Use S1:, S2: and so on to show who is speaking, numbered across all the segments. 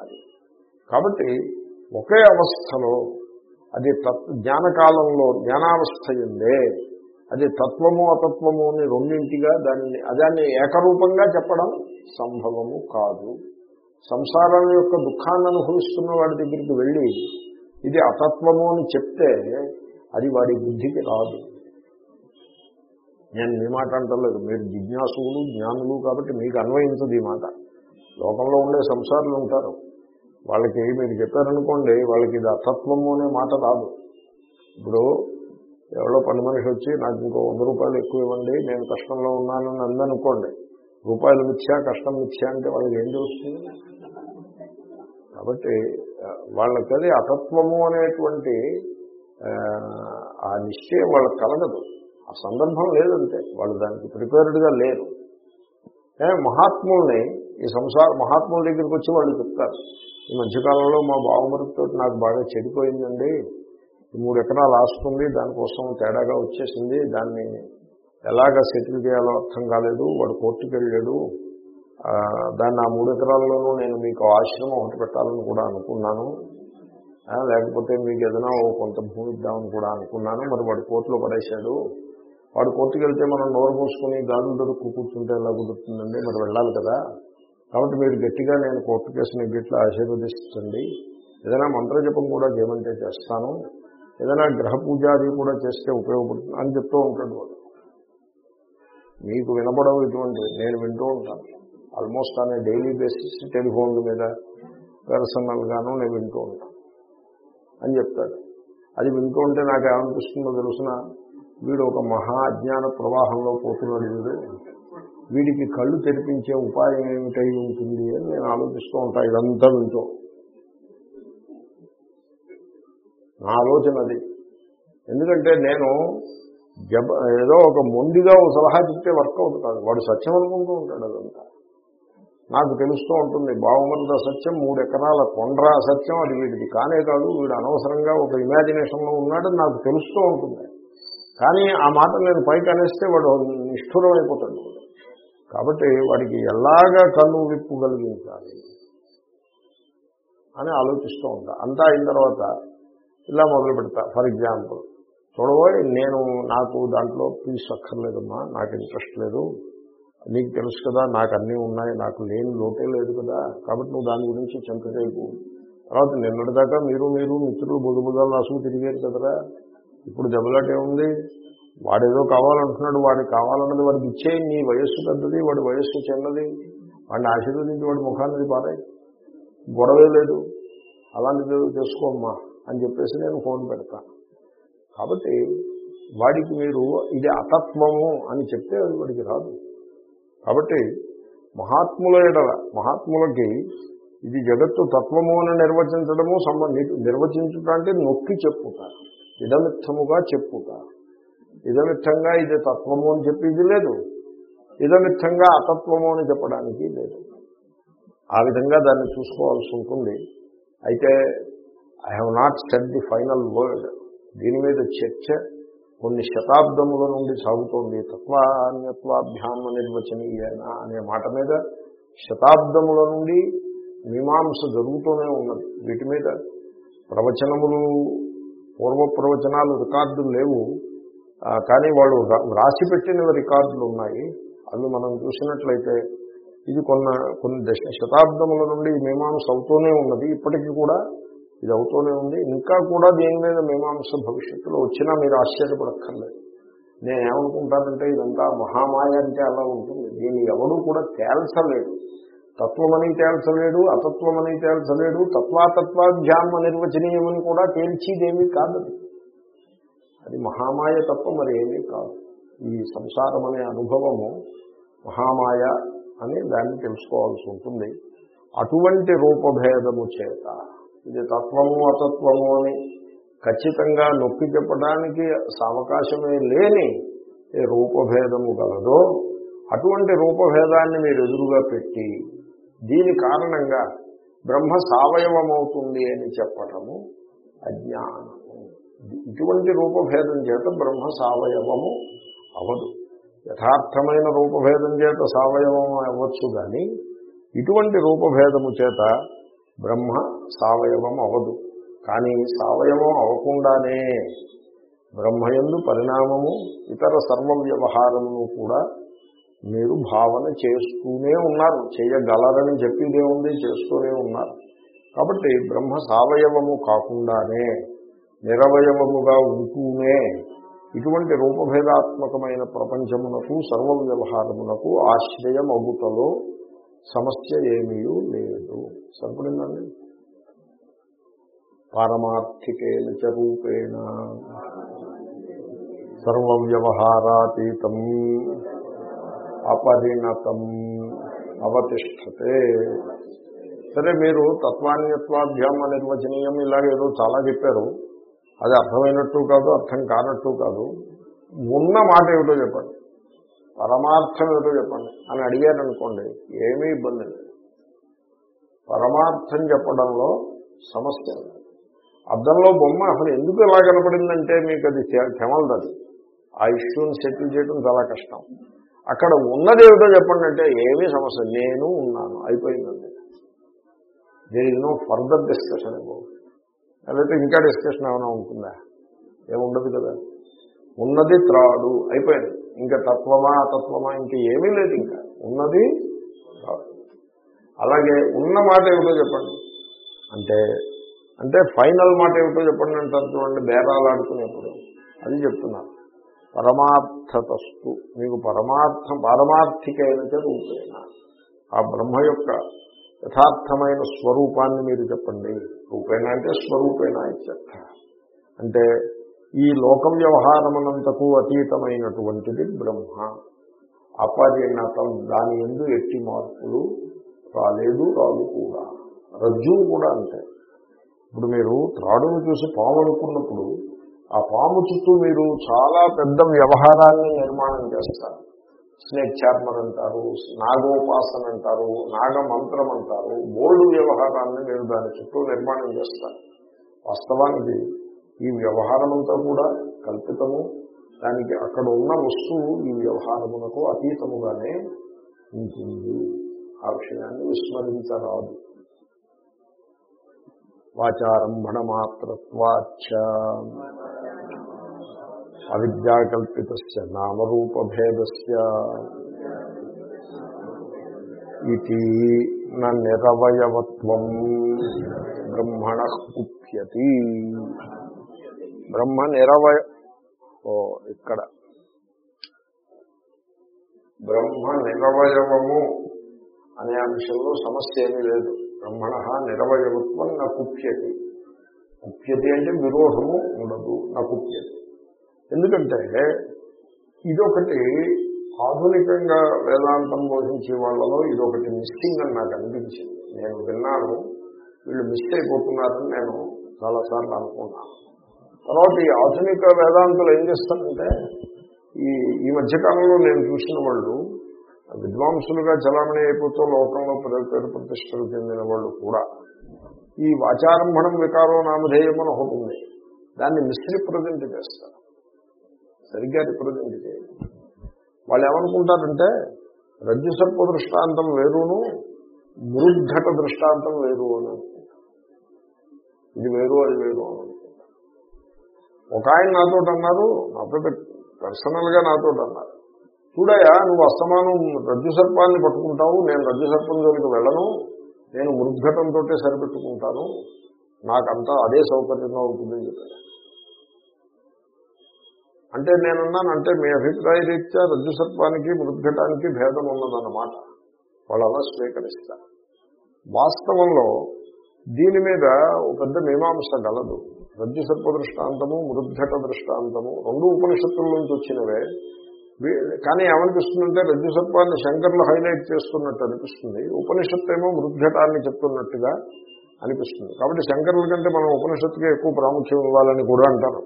S1: అది. కాబట్టి ఒకే అవస్థలో అది తత్వ జ్ఞానకాలంలో జ్ఞానావస్థ ఉందే అది తత్వము అతత్వము అని రెండింటిగా దాన్ని అదాన్ని ఏకరూపంగా చెప్పడం సంభవము కాదు. సంసారం యొక్క దుఃఖాన్ని అనుభవిస్తున్న వాడి దగ్గరికి వెళ్ళి ఇది అతత్వము అని చెప్తే అది వాడి బుద్ధికి రాదు. నేను మీ మాట అంటలేదు. మీరు జిజ్ఞాసులు జ్ఞానులు కాబట్టి మీకు అన్వయించదు ఈ మాట. లోకంలో ఉండే సంసారులు ఉంటారు. వాళ్ళకి మీరు చెప్పారనుకోండి వాళ్ళకి ఇది అసత్వము అనే మాట రాదు. ఇప్పుడు ఎవరో పని మనిషి వచ్చి నాకు ఇంకో వంద రూపాయలు ఎక్కువ ఇవ్వండి నేను కష్టంలో ఉన్నానని అందనుకోండి రూపాయలు మిథ్యా కష్టం మిథ్యా అంటే వాళ్ళకి ఏం తెలుస్తుంది? కాబట్టి వాళ్ళకి అది అతత్వము అనేటువంటి ఆ, నిశ్చయం వాళ్ళకి కలగదు. ఆ సందర్భం లేదంటే వాళ్ళు దానికి ప్రిపేర్డ్గా లేరు. మహాత్ముల్ని ఈ సంసార మహాత్ముల దగ్గరికి వచ్చి వాళ్ళు చెప్తారు ఈ మధ్యకాలంలో మా బావమరితో నాకు బాగా చెడిపోయిందండి. మూడు ఎకరాలు ఆసుకుంది దానికోసం తేడాగా వచ్చేసింది. దాన్ని ఎలాగ సెటిల్ చేయాలో అర్థం కాలేదు. వాడు కోర్టుకు వెళ్ళాడు. దాన్ని ఆ మూడు ఎకరాల్లోనూ నేను మీకు ఆశ్రమం ఒకటి పెట్టాలని కూడా అనుకున్నాను. లేకపోతే మీకు ఏదైనా ఓ కొంత భూమి ఇద్దామని కూడా అనుకున్నాను. మరి వాడు కోర్టులో పడేశాడు. వాడు కోర్టుకు వెళ్తే మనం నోరు మూసుకుని గాజులు దొరుకు కూర్చుంటే ఎలా కుదురుతుందండి? మరి వెళ్ళాలి కదా. కాబట్టి మీరు గట్టిగా నేను కోర్టు కేసుని గిట్లా ఆశీర్వదిస్తుంది. ఏదైనా మంత్రజపం కూడా చేయమంటే చేస్తాను. ఏదైనా గ్రహ పూజ అది కూడా చేస్తే ఉపయోగపడుతుంది అని చెప్తూ ఉంటాడు వాడు. మీకు వినపడవు ఇటువంటి నేను వింటూ ఉంటాను. ఆల్మోస్ట్ అనే డైలీ బేసిస్ టెలిఫోన్ల మీద పర్సనల్గాను నేను వింటూ ఉంటాను. అని చెప్తాడు. అది వింటూ ఉంటే నాకు ఏమనిపిస్తుందో తెలుసిన వీడు ఒక మహా అజ్ఞాన ప్రవాహంలో పోతున్నాడు వీడు. వీడికి కళ్ళు తెరిపించే ఉపాయం ఏమిటై ఉంటుంది అని నేను ఆలోచిస్తూ ఉంటాను ఇదంతా వింటూ. నా ఆలోచన అది. ఎందుకంటే నేను జబ ఏదో ఒక మొండిగా ఒక సలహా చెప్తే వర్కౌట్ కాదు. వాడు సత్యం అనుకుంటూ ఉంటాడు అదంతా. నాకు తెలుస్తూ ఉంటుంది బావమరుద సత్యం మూడు ఎకరాల కొండ్ర సత్యం అది వీడిది కానే కాదు వీడు అనవసరంగా ఒక ఇమాజినేషన్లో ఉన్నాడని నాకు తెలుస్తూ ఉంటుంది. కానీ ఆ మాట నేను పైకి అనేస్తే వాడు నిష్ఠురం అయిపోతాడు కాబట్టి వాడికి ఎలాగా కన్ను విప్పు కలిగించాలి అని ఆలోచిస్తూ ఉంటా. అంతా అయిన తర్వాత ఇలా మొదలు పెడతా. ఫర్ ఎగ్జాంపుల్ చూడబోయ్ నేను నాకు దాంట్లో పీస్ అక్కర్లేదమ్మా నాకు ఇంట్రెస్ట్ లేదు. నీకు తెలుసు కదా నాకు అన్నీ ఉన్నాయి నాకు లేని లోటే లేదు కదా. కాబట్టి నువ్వు దాని గురించి చింత చేయకు. తర్వాత నిన్నటిదాకా మీరు మీరు మిత్రులు బుధబుధాలు రాసుకు తిరిగారు కదరా. ఇప్పుడు దెబ్బలాటే ఉంది వాడేదో కావాలంటున్నాడు వాడికి కావాలన్నది వాడికి ఇచ్చేయి నీ వయస్సు పెద్దది వాడి వయస్సు చిన్నది వాడిని ఆశీర్వదించి వాడి ముఖాన్ని పారాయి. గొడవే లేదు. అలాంటిది చేసుకోమ్మా అని చెప్పేసి నేను ఫోన్ పెడతాను కాబట్టి వాడికి మీరు ఇది అతత్వము అని చెప్తే అది వాడికి రాదు. కాబట్టి మహాత్ముల ఎడల మహాత్ములకి ఇది జగత్తు తత్వము అని నిర్వచించడము సంబంధి నిర్వచించుట అంటే నొక్కి చెప్పుట ఇదమిత్తముగా చెప్పుట. ఇదమిత్తంగా ఇది తత్వము అని చెప్పేది లేదు. ఇదమిత్తంగా అతత్వము అని చెప్పడానికి లేదు. ఆ విధంగా దాన్ని చూసుకోవాల్సి ఉంటుంది. అయితే I have not set the final word దీని మీద చర్చ కొన్ని శతాబ్దముల నుండి సాగుతోంది. తత్వాన్యత్వాభ్యామ నిర్వచనీయన అనే మాట మీద శతాబ్దముల నుండి మీమాంస జరుగుతూనే ఉన్నది. వీటి మీద ప్రవచనములు పూర్వ ప్రవచనాలు రికార్డులు లేవు. కానీ వాళ్ళు రా- పెట్టిన రికార్డులు ఉన్నాయి. అవి మనం చూసినట్లయితే ఇది కొన్న కొన్ని దశ శతాబ్దముల నుండి మీమాంస అవుతూనే ఉన్నది. ఇప్పటికీ కూడా ఇది అవుతూనే ఉంది. ఇంకా కూడా దీని మీద మీమాంస భవిష్యత్తులో వచ్చినా మీరు ఆశ్చర్యపడక్కర్లేదు. నేను ఏమనుకుంటానంటే ఇదంతా మహామాయ అంటే అలా ఉంటుంది. దీన్ని ఎవడూ కూడా తేల్చలేడు. తత్వమని తేల్చలేడు అతత్వమని తేల్చలేడు తత్వాతత్వాభ్యామ నిర్వచనీయమని కూడా తేల్చిదేమీ కాదు అది మహామాయ తప్ప మరి ఏమీ కాదు. ఈ సంసారం అనే అనుభవము మహామాయ అని దాన్ని తెలుసుకోవాల్సి ఉంటుంది. అటువంటి రూపభేదము చేత ఇది తత్వము అతత్వము అని ఖచ్చితంగా నొక్కి చెప్పడానికి అవకాశమే లేని ఏ రూపభేదము గలదో అటువంటి రూపభేదాన్ని మీరు ఎదురుగా పెట్టి దీని కారణంగా బ్రహ్మ సావయవమవుతుంది అని చెప్పటము అజ్ఞానం. ఇటువంటి రూపభేదం చేత బ్రహ్మ సావయవము అవదు. యథార్థమైన రూపభేదం చేత సావయవం అవ్వచ్చు కానీ ఇటువంటి రూపభేదము చేత బ్రహ్మ సవయవం అవదు. కానీ సవయవం అవ్వకుండానే బ్రహ్మయందు పరిణామము ఇతర సర్వ వ్యవహారమును కూడా మీరు భావన చేస్తూనే ఉన్నారు. చేయగలరని చెప్పిదే ఉంది చేస్తూనే ఉన్నారు. కాబట్టి బ్రహ్మ సవయవము కాకుండానే నిరవయవముగా ఉంటూనే ఇటువంటి రూపభేదాత్మకమైన ప్రపంచమునకు సర్వ వ్యవహారమునకు ఆశ్రయమగుటలో సమస్య ఏమీ లేదు. సరిపడిందండి? పారమార్థికేన చ రూపేణ. సర్వవ్యవహారాతీతం అపరిణతం అవతిష్టతే సరే మీరు తత్వాన్యత్వాభ్యామ నిర్వచనీయం ఇలాగేదో చాలా చెప్పారు. అది అర్థమైనట్టు కాదు అర్థం కానట్టు కాదు. ఉన్న మాట ఏమిటో చెప్పండి. పరమార్థం ఏమిటో చెప్పండి. అని అడిగారనుకోండి ఏమీ ఇబ్బంది లేదు. పరమార్థం చెప్పడంలో సమస్య అద్దంలో బొమ్మ అసలు ఎందుకు ఎలా కనపడిందంటే మీకు అది తెమలదు అది. ఆ ఇష్యూని సెటిల్ చేయడం చాలా కష్టం. అక్కడ ఉన్నది ఏమిటో చెప్పండి అంటే ఏమీ సమస్య నేను ఉన్నాను. అయిపోయిందండి. There is no further discussion about లేకపోతే ఇంకా డిస్కషన్ ఏమైనా ఉంటుందా? ఏముండదు కదా. ఉన్నది త్రాడు. అయిపోయింది. ఇంకా తత్వమా అతత్వమా ఇంకా ఏమీ లేదు ఇంకా. ఉన్నది అలాగే ఉన్న మాట ఏమిటో చెప్పండి. అంటే అంటే ఫైనల్ మాట ఏమిటో చెప్పండి అంటారు చూడండి బేరాలు ఆడుకునేప్పుడు. అది చెప్తున్నారు పరమార్థతస్తు. మీకు పరమార్థం పారమార్థికైన రూపేణ ఆ బ్రహ్మ యొక్క యథార్థమైన స్వరూపాన్ని మీరు చెప్పండి. రూపేణ అంటే స్వరూపేణ ఇత్యర్థ అంటే ఈ లోక వ్యవహారమునంతకు అతీతమైనటువంటిది బ్రహ్మ. అపరిణతం దాని ఎందు ఎట్టి మార్పులు రాలేదు రాదు కూడా. రజ్జువు కూడా అంతే. ఇప్పుడు మీరు త్రాడును చూసి పాము అనుకున్నప్పుడు ఆ పాము చుట్టూ మీరు చాలా పెద్ద వ్యవహారాన్ని నిర్మాణం చేస్తారు. స్నేక్ చార్మర్ అంటారు నాగోపాసన అంటారు నాగమంత్రం అంటారు బోర్డు వ్యవహారాన్ని నేను దాని చుట్టూ నిర్మాణం చేస్తాను వాస్తవానికి ఈ వ్యవహారం అంతా కూడా కల్పితము. దానికి అక్కడ ఉన్న వస్తువు ఈ వ్యవహారమునకు అతీతముగానే ఉంటుంది. ఆ విషయాన్ని విస్మరించరాదు. వాచారంభణ మాత్రత్వాచ. అవిద్యాకల్పిత నామరూపభేదస్య. ఇది నిరవయవత్వం బ్రహ్మణ కుప్యతి. బ్రహ్మ నిరవయ ఓ ఇక్కడ. బ్రహ్మ నిరవయవము అనే అంశంలో సమస్య ఏమీ లేదు. బ్రహ్మణ నిరవయవత్వం నా కుప్యతి కుప్యతి అంటే విరోధము ఉండదు నా కుప్యతి ఎందుకంటే ఇదొకటి ఆధునికంగా వేదాంతం బోధించే వాళ్ళలో ఇదొకటి మిస్సింగ్ అని నాకు అనిపించింది. నేను విన్నాను వీళ్ళు మిస్ అయిపోతున్నారని నేను చాలాసార్లు అనుకున్నాను. తర్వాత ఈ ఆధునిక వేదాంతులు ఏం చేస్తారంటే ఈ ఈ మధ్యకాలంలో నేను చూసిన వాళ్ళు విద్వాంసులుగా చలామణి అయిపోతూ లోకంలో పేరు పేరు ప్రతిష్టలు చెందిన వాళ్ళు కూడా ఈ వాచారంభణం వికారో నామధేయం అని ఒకటి ఉంది. దాన్ని మిస్రిప్రజెంట్ చేస్తారు. సరిగ్గా రిప్రజెంట్ చేయాలి వాళ్ళు ఏమనుకుంటారంటే రజ్జు సర్ప దృష్టాంతం వేరును మృద్ఘట దృష్టాంతం వేరు అని ఇది వేరు అది వేరు అని ఒక ఆయన నాతో అన్నారు నాతో పర్సనల్గా నాతో అన్నారు చూడయా నువ్వు అస్తమానం రజ్జు సర్పాన్ని పట్టుకుంటావు నేను రజ్జు సర్పం జోలికి వెళ్ళను నేను మృద్ఘటంతో సరిపెట్టుకుంటాను నాకంతా అదే సౌకర్యంగా ఉంటుందని చెప్పాను అంటే నేనున్నాను అంటే మీ అభిప్రాయ రీత్యా రజ్జు సర్పానికి మృద్ఘటానికి భేదం ఉన్నదన్నమాట. వాళ్ళు అలా స్వీకరిస్తారు. వాస్తవంలో దీని మీద ఒక పెద్ద మీమాంస గలదు. రజ్జు సర్ప దృష్టాంతము మృద్ఘట దృష్టాంతము రెండు ఉపనిషత్తుల నుంచి వచ్చినవే. కానీ ఏమనిపిస్తుందంటే రజ్జు సర్పాన్ని శంకర్లు హైలైట్ చేస్తున్నట్టు అనిపిస్తుంది. ఉపనిషత్తు ఏమో మృద్ఘటాన్ని చెప్తున్నట్టుగా అనిపిస్తుంది. కాబట్టి శంకరుల కంటే మనం ఉపనిషత్తుకి ఎక్కువ ప్రాముఖ్యం ఇవ్వాలని కూడా అంటారు.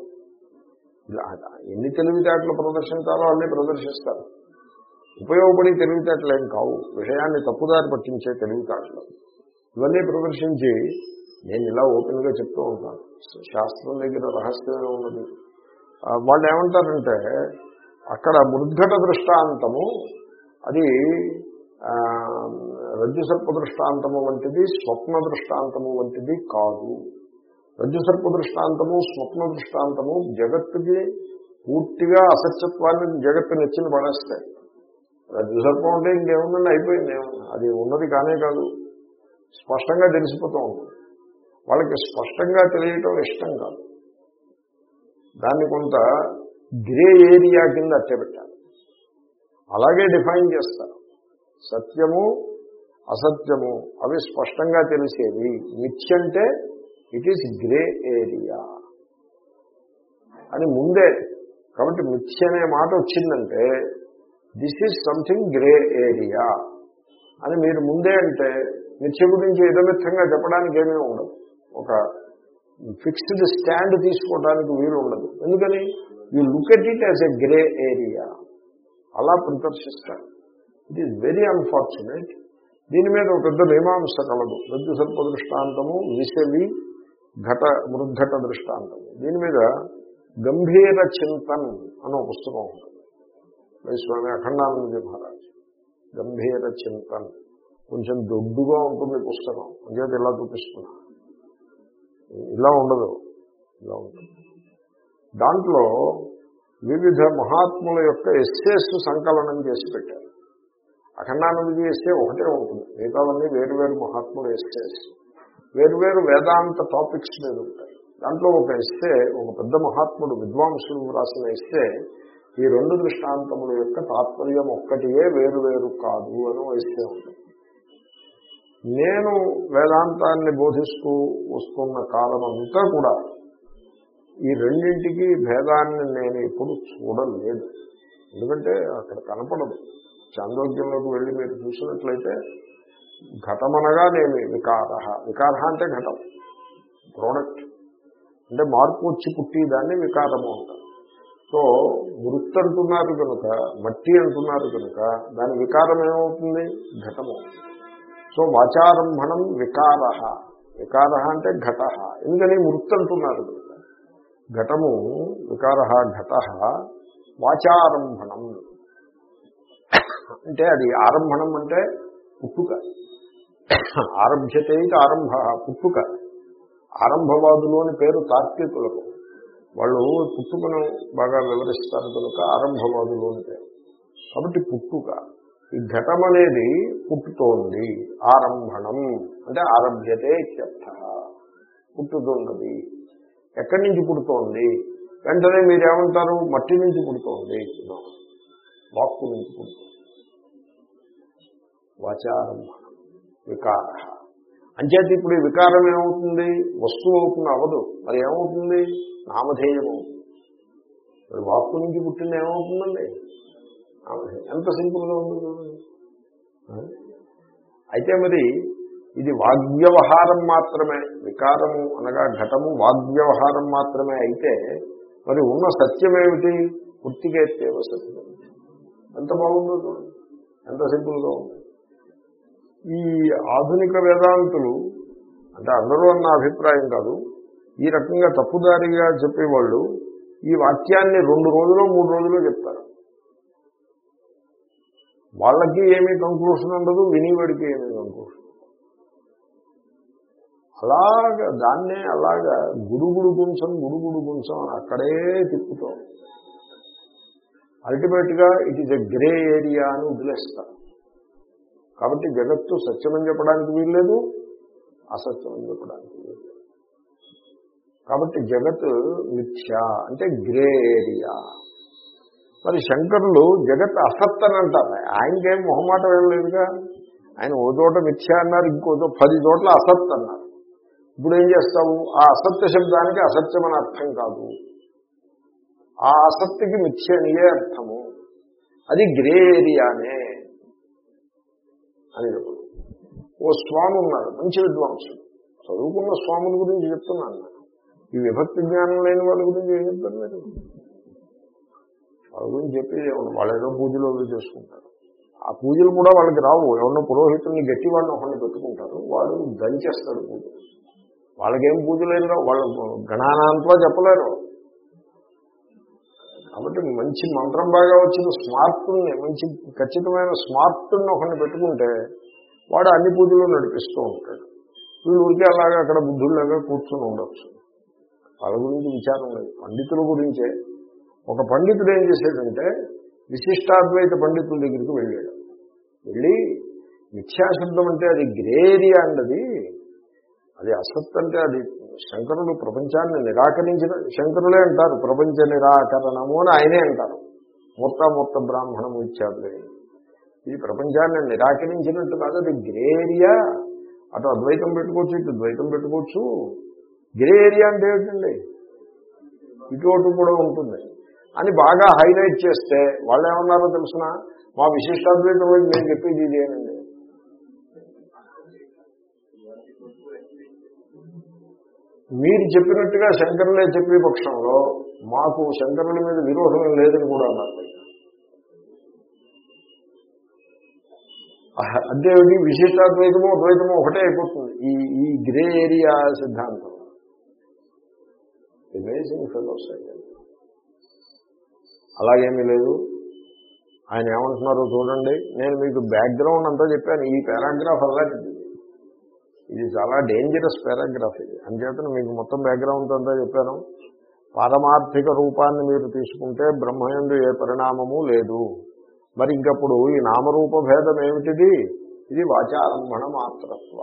S1: ఎన్ని తెలివితేటలు ప్రదర్శించాలో అన్నీ ప్రదర్శిస్తారు. ఉపయోగపడి తెలివితేటలు ఏం కావు. విషయాన్ని తప్పుదారి పట్టించే తెలివితేటలు. ఇవన్నీ ప్రదర్శించి నేను ఇలా ఓపెన్గా చెప్తూ ఉంటాను. శాస్త్రం దగ్గర రహస్యమే ఉన్నది. వాళ్ళు ఏమంటారంటే అక్కడ మృద్ఘట దృష్టాంతము అది రజ్జుసర్ప దృష్టాంతము వంటిది స్వప్న దృష్టాంతము వంటిది కాదు. రజ్జు సర్ప దృష్టాంతము స్వప్న దృష్టాంతము జగత్తుకి పూర్తిగా అసత్యత్వాన్ని జగత్తు నెచ్చిన పడేస్తాయి. రజ్జు సర్పం అంటే ఇంకేముందండి? అయిపోయింది ఏమన్నా అది ఉన్నది కానే కాదు. స్పష్టంగా తెలిసిపోతూ ఉంటుంది. వాళ్ళకి స్పష్టంగా తెలియటం ఇష్టం కాదు. దాన్ని కొంత గ్రే ఏరియా కింద అట్టబెట్టాలి అలాగే డిఫైన్ చేస్తారు. సత్యము అసత్యము అవి స్పష్టంగా తెలిసేవి. మిథ్యంటే ఇట్ ఈస్ గ్రే ఏరియా అని ముందే కాబట్టి మిథ్య అనే మాట వచ్చిందంటే this is something grey area అని మీరు ముందే అంటే మిర్చి గురించి ఇదమిత్తంగా చెప్పడానికి ఏమీ ఉండదు. ఒక ఫిక్స్డ్ స్టాండ్ తీసుకోవడానికి వీలు ఉండదు. ఎందుకని? You look at it as a grey area అలా ప్రదర్శిస్తారు. ఇట్ ఈస్ వెరీ అన్ఫార్చునేట్ దీని మీద ఒక పెద్ద మీమాంస కలదు. రజ్జు సర్పదృష్టాంతము విసవి ఘట మృద్ఘట దృష్టాంతం దీని మీద గంభీర చింతన్ అనే పుస్తకం ఉంటుంది వై స్వామి మహారాజ్ గంభీర చింతన్. కొంచెం దొడ్డుగా ఉంటుంది పుస్తకం. అంచేత ఇలా చూపిస్తున్నా. ఇలా ఉండదు. ఇలా ఉంటుంది దాంట్లో వివిధ మహాత్ముల యొక్క ఎస్సేస్ సంకలనం చేసి పెట్టారు. అఖండానందజీ ఎస్సే ఒకటే ఉంటుంది. మిగతావన్నీ వేరు మహాత్ముల ఎస్సేస్. వేరువేరు వేదాంత టాపిక్స్ మీద ఉంటాయి. దాంట్లో ఒక ఇస్తే ఒక పెద్ద మహాత్ముడు విద్వాంసులు రాసిన ఇస్తే ఈ రెండు దృష్టాంతముల యొక్క తాత్పర్యం ఒక్కటియే వేరు వేరు కాదు అని ఓ ఉంటుంది నేను వేదాంతాన్ని బోధిస్తూ వస్తున్న కాలం అంతా కూడా ఈ రెండింటికి భేదాన్ని నేను ఎప్పుడు చూడలేదు. ఎందుకంటే అక్కడ కనపడదు. చాంద్రోగ్యంలోకి వెళ్ళి మీరు చూసినట్లయితే ఘటమనగా నేను వికార వికార అంటే ఘటం. ప్రోడక్ట్. అంటే మార్పు వచ్చి పుట్టి దాన్ని వికారము అంటారు. సో వృత్తి అంటున్నారు కనుక మట్టి అంటున్నారు కనుక దాని వికారం ఏమవుతుంది? ఘటము సో వాచారంభణం వికార వికార అంటే ఘట ఎందుకని? వృత్తి అంటున్నారు కనుక. ఘటము వికార ఘట వాచారంభణం. అంటే అది ఆరంభణం అంటే పుట్టుక. ఆరంభ్యతే ఇది ఆరంభ పుట్టుక. ఆరంభవాదులు అని పేరు తార్కికులకు. వాళ్ళు పుట్టుకను బాగా వివరిస్తారు కనుక ఆరంభవాదులు అని పేరు. కాబట్టి పుట్టుక. ఈ ఘటం అనేది పుట్టుతోంది. ఆరంభణం. అంటే ఆరంభ్యతే ఇత్యర్థ. పుట్టుతున్నది. ఎక్కడి నుంచి పుడుతోంది? వెంటనే మీరేమంటారు? మట్టి నుంచి పుడుతోంది. వాక్కు నుంచి పుడుతుంది. వాచారంభం. వికార. అంచేత ఇప్పుడు ఈ వికారం ఏమవుతుంది? వస్తువు అవుతుంది అవ్వదు. మరి ఏమవుతుంది? నామధేయం అవుతుంది. మరి వాక్కు నుంచి పుట్టింది ఏమవుతుందండి? నామధేయం. ఎంత సింపుల్గా ఉంది చూడండి. అయితే మరి ఇది వాగ్వ్యవహారం మాత్రమే. వికారము అనగా ఘటము వాగ్వ్యవహారం మాత్రమే అయితే మరి ఉన్న సత్యం ఏమిటి వృత్తికేత్తేవ సత్యం ఎంత బాగుందో చూడండి. ఎంత సింపుల్గా ఉంది. ఈ ఆధునిక వేదాంతులు అంటే అందరూ అన్న అభిప్రాయం కాదు ఈ రకంగా తప్పుదారిగా చెప్పేవాళ్ళు ఈ వాక్యాన్ని రెండు రోజులు మూడు రోజులు చెప్తారు. వాళ్ళకి ఏమీ కంక్లూషన్ ఉండదు వినివాడికి ఏమీ కంక్లూషన్ అలాగా దాన్నే అలాగా గుడుగుడు గుంసం గుడుగుడు గుంసం అక్కడే తిప్పుతాం. అల్టిమేట్గా it is a grey area అని వదిలేస్తారు. కాబట్టి జగత్తు సత్యమని చెప్పడానికి వీల్లేదు అసత్యమని చెప్పడానికి వీల్లేదు. కాబట్టి జగత్ మిథ్య అంటే గ్రే ఏరియా మరి శంకరులు జగత్ అసత్ అని అంటారు. ఆయనకేం మొహమాటం ఏం లేదుగా? ఆయన ఓ చోట మిథ్య అన్నారు ఇంకో చోట పది చోట్ల అసత్ అన్నారు. ఇప్పుడు ఏం చేస్తావు? ఆ అసత్య శబ్దానికి అసత్యం అని అర్థం కాదు. ఆ అసత్తికి మిథ్య అనియే అర్థము. అది గ్రే ఏరియానే అని ఓ స్వామి ఉన్నారు మంచి విద్వాంసుడు. చదువుకున్న స్వాముల గురించి చెప్తున్నాను నేను. ఈ విభక్తి జ్ఞానం లేని వాళ్ళ గురించి ఏం చెప్తాను మీరు? వాళ్ళ గురించి చెప్పి ఏమన్నా వాళ్ళు ఏదో పూజలు చేసుకుంటారు ఆ పూజలు కూడా వాళ్ళకి రావు. ఎవరినో పురోహితుల్ని గట్టి వాళ్ళని ఒకరిని పెట్టుకుంటారు. వాడు దంచేస్తాడు పూజ వాళ్ళకేం పూజలు ఏం రావు. వాళ్ళు గణానాంతలో చెప్పలేరు. కాబట్టి మంచి మంత్రం బాగా వచ్చిన స్మార్ట్ని మంచి ఖచ్చితమైన స్మార్ట్ని ఒకరిని పెట్టుకుంటే వాడు అన్ని పూజలు నడిపిస్తూ ఉంటాడు. వీళ్ళు ఊరికే అలాగా అక్కడ బుద్ధుల్లాగా కూర్చొని ఉండొచ్చు. వాళ్ళ గురించి విచారం లేదు. పండితుల గురించే. ఒక పండితుడు ఏం చేశాడంటే విశిష్టాద్వైత పండితుల దగ్గరికి వెళ్ళాడు. వెళ్ళి మిథ్యాశబ్దం అంటే అది గ్రే ఏరియా అండి అది అసత్ అంటే అది శంకరుడు ప్రపంచాన్ని నిరాకరించిన శంకరులే అంటారు ప్రపంచ నిరాకరణము అని ఆయనే అంటారు. మూర్తామూర్త బ్రాహ్మణము ఇచ్చారు ఈ ప్రపంచాన్ని నిరాకరించినట్టు కాదు అది గ్రే ఏరియా అటు అద్వైతం పెట్టుకోవచ్చు ఇటు ద్వైతం పెట్టుకోవచ్చు. గ్రే ఏరియా అంటే ఏమిటండి ఇటు అటు కూడా ఉంటుంది. అని బాగా హైలైట్ చేస్తే వాళ్ళు ఏమన్నారో తెలిసిన? మా విశిష్టాద్వైతం వాళ్ళు నేను చెప్పేది ఇదేనండి మీరు చెప్పినట్టుగా శంకరులే చెప్పే పక్షంలో మాకు శంకరుల మీద విరోధం లేదని కూడా అన్నారు. అంటే విశిష్టాద్వైతము అద్వైతము ఒకటే అయిపోతుంది. ఈ ఈ గ్రే ఏరియా సిద్ధాంతం. అమేజింగ్ ఫెలోస్ అలాగేమీ లేదు. ఆయన ఏమంటున్నారో చూడండి. నేను మీకు బ్యాక్గ్రౌండ్ అంతా చెప్పాను. ఈ పారాగ్రాఫ్ అలాంటిది ఇది చాలా డేంజరస్ పారాగ్రాఫ్ ఇది. అంచేతను మీకు మొత్తం బ్యాక్గ్రౌండ్ అంతా చెప్పాను. పారమార్థిక రూపాన్ని మీరు తీసుకుంటే బ్రహ్మయందు ఏ పరిణామము లేదు. మరి ఇంకప్పుడు ఈ నామరూప భేదం ఏమిటిది? ఇది వాచారంభణ మాత్రత్వ.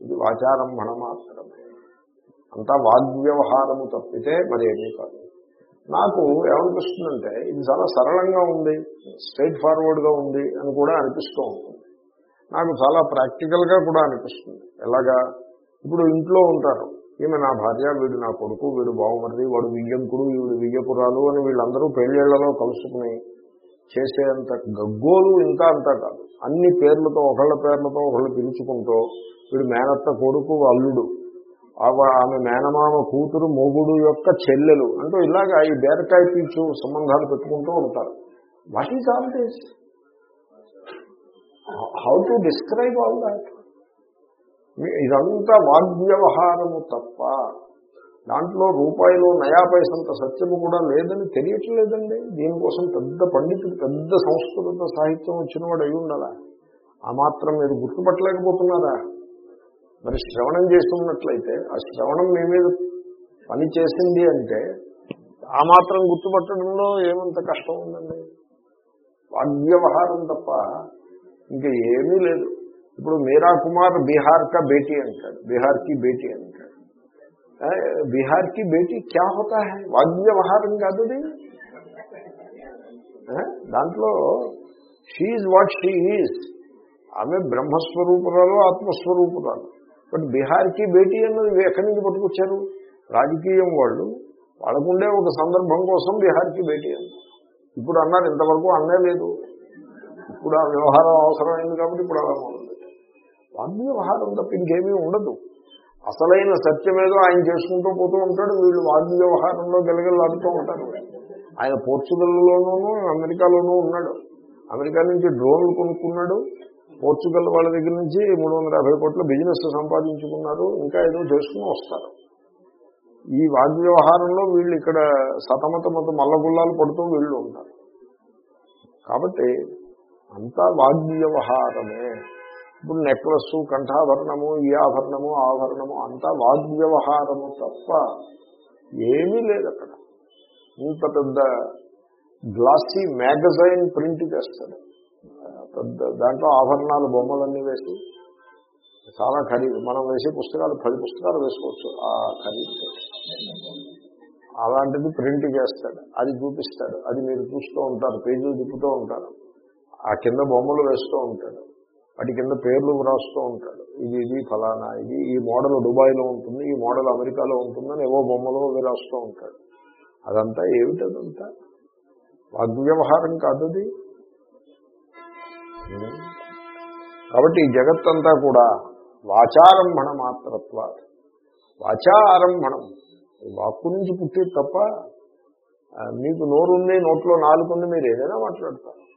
S1: ఇది వాచారంభణ మాత్రమే. అంతా వాగ్వ్యవహారము తప్పితే మరి ఏమీ కాదు. నాకు ఏమనిపిస్తుందంటే ఇది చాలా సరళంగా ఉంది స్ట్రైట్ ఫార్వర్డ్గా ఉంది అని కూడా అనిపిస్తూ ఉంటుంది. నాకు చాలా ప్రాక్టికల్గా కూడా అనిపిస్తుంది. ఎలాగా? ఇప్పుడు ఇంట్లో ఉంటారు. ఈమె నా భార్య వీడు నా కొడుకు వీడు బావమరిది వాడు వియ్యంకుడు వీడు వియ్యపురాలు అని వీళ్ళందరూ పెళ్ళిళ్ళలో కలుసుకుని చేసేంత గగ్గోలు ఇంకా అంతా కాదు. అన్ని పేర్లతో ఒకళ్ళ పేర్లతో ఒకళ్ళు పిలుచుకుంటూ వీడు మేనత్త కొడుకు అల్లుడు. ఆమె మేనమామ కూతురు మొగుడు యొక్క చెల్లెలు. అంటూ ఇలాగా ఈ బేరకాయ పీచు సంబంధాలు పెట్టుకుంటూ ఉంటారు. What is all this how to describe all that ఇదంతా వాగ్వ్యవహారము తప్ప దాంట్లో రూపాయలు నయా పైసంత సత్యము కూడా లేదని తెలియట్లేదండి. దీనికోసం పెద్ద పండితుడు పెద్ద సంస్కృత సాహిత్యం వచ్చినవాడు అయి ఉండాలా? ఆ మాత్రం మీరు గుర్తుపట్టలేకపోతున్నారా? మరి శ్రవణం చేస్తున్నట్లయితే ఆ శ్రవణం మీ మీద పని చేసింది అంటే ఆ మాత్రం గుర్తుపట్టడంలో ఏమంత కష్టం ఉందండి? వాగ్వ్యవహారం తప్ప ఇంకా ఏమీ లేదు. ఇప్పుడు మీరా కుమార్ బీహార్ కా బేటీ అంటాడు. బీహార్కి బేటీ అంటాడు. బీహార్కి బేటీ క్యా హోతా హై? వాగ్వ్యవహారం కాదు అది? దాంట్లో షీఈ్ వాట్ షీ ఈజ్ ఆమె బ్రహ్మస్వరూపురాలు ఆత్మస్వరూపురాలు. బట్ బీహార్కి బేటీ అన్నది ఎక్కడి నుంచి పట్టుకొచ్చారు? రాజకీయం వాళ్ళు. వాళ్ళకుండే ఒక సందర్భం కోసం బీహార్కి బేటీ అన్నారు. ఇప్పుడు అన్నారు ఇంతవరకు అన్నే లేదు. ఇప్పుడు ఆ వ్యవహారం అవసరమైంది కాబట్టి ఇప్పుడు అలా మొదలు వాగ్య వ్యవహారం తప్ప ఇంకేమీ ఉండదు. అసలైన సత్యమేదో ఆయన చేసుకుంటూ పోతూ ఉంటాడు వీళ్ళు వాగ్య వ్యవహారంలో గెలగలాడుతూ ఉంటారు. ఆయన పోర్చుగల్లోనూ అమెరికాలోనూ ఉన్నాడు. అమెరికా నుంచి డ్రోన్లు కొనుక్కున్నాడు. పోర్చుగల్ వాళ్ళ దగ్గర నుంచి మూడు వందల యాభై కోట్ల బిజినెస్ సంపాదించుకున్నారు. ఇంకా ఏదో చేసుకుని వస్తారు. ఈ వాగ్వ్యవహారంలో వీళ్ళు ఇక్కడ సతమతమత మల్లగుల్లాలు పడుతూ వీళ్ళు ఉంటారు. కాబట్టి అంతా వాగ్వ్యవహారమే. ఇప్పుడు నెక్లెస్ కంఠాభరణము ఈ ఆభరణము ఆభరణము అంతా వాగ్వ్యవహారము తప్ప ఏమీ లేదు అక్కడ. ఇంత పెద్ద గ్లాసీ మ్యాగజైన్ ప్రింట్ చేస్తాడు పెద్ద దాంట్లో ఆభరణాలు బొమ్మలన్నీ వేసి చాలా ఖరీదు. మనం వేసే పుస్తకాలు పది పుస్తకాలు వేసుకోవచ్చు. ఆ ఖరీదు. అలాంటిది ప్రింట్ చేస్తాడు. అది చూపిస్తాడు. అది మీరు చూస్తూ ఉంటారు. పేజీలు తిప్పుతూ ఉంటారు. ఆ కింద బొమ్మలు వేస్తూ ఉంటాడు. వాటి కింద పేర్లు వ్రాస్తూ ఉంటాడు. ఇది ఇది ఫలానా ఇది ఈ మోడల్ దుబాయ్లో ఉంటుంది ఈ మోడల్ అమెరికాలో ఉంటుందని ఏవో బొమ్మలు వ్రాస్తూ రాస్తూ ఉంటాడు. అదంతా ఏమిటదంతా వాగ్వ్యవహారం కాదు అది. కాబట్టి ఈ జగత్తంతా కూడా వాచారంభణ మాత్రత్వ. వాచారంభణం. వాక్కు నుంచి పుట్టేది తప్ప మీకు నోరుంది నోట్లో నాలుగుంది మీరు ఏదైనా మాట్లాడతారు.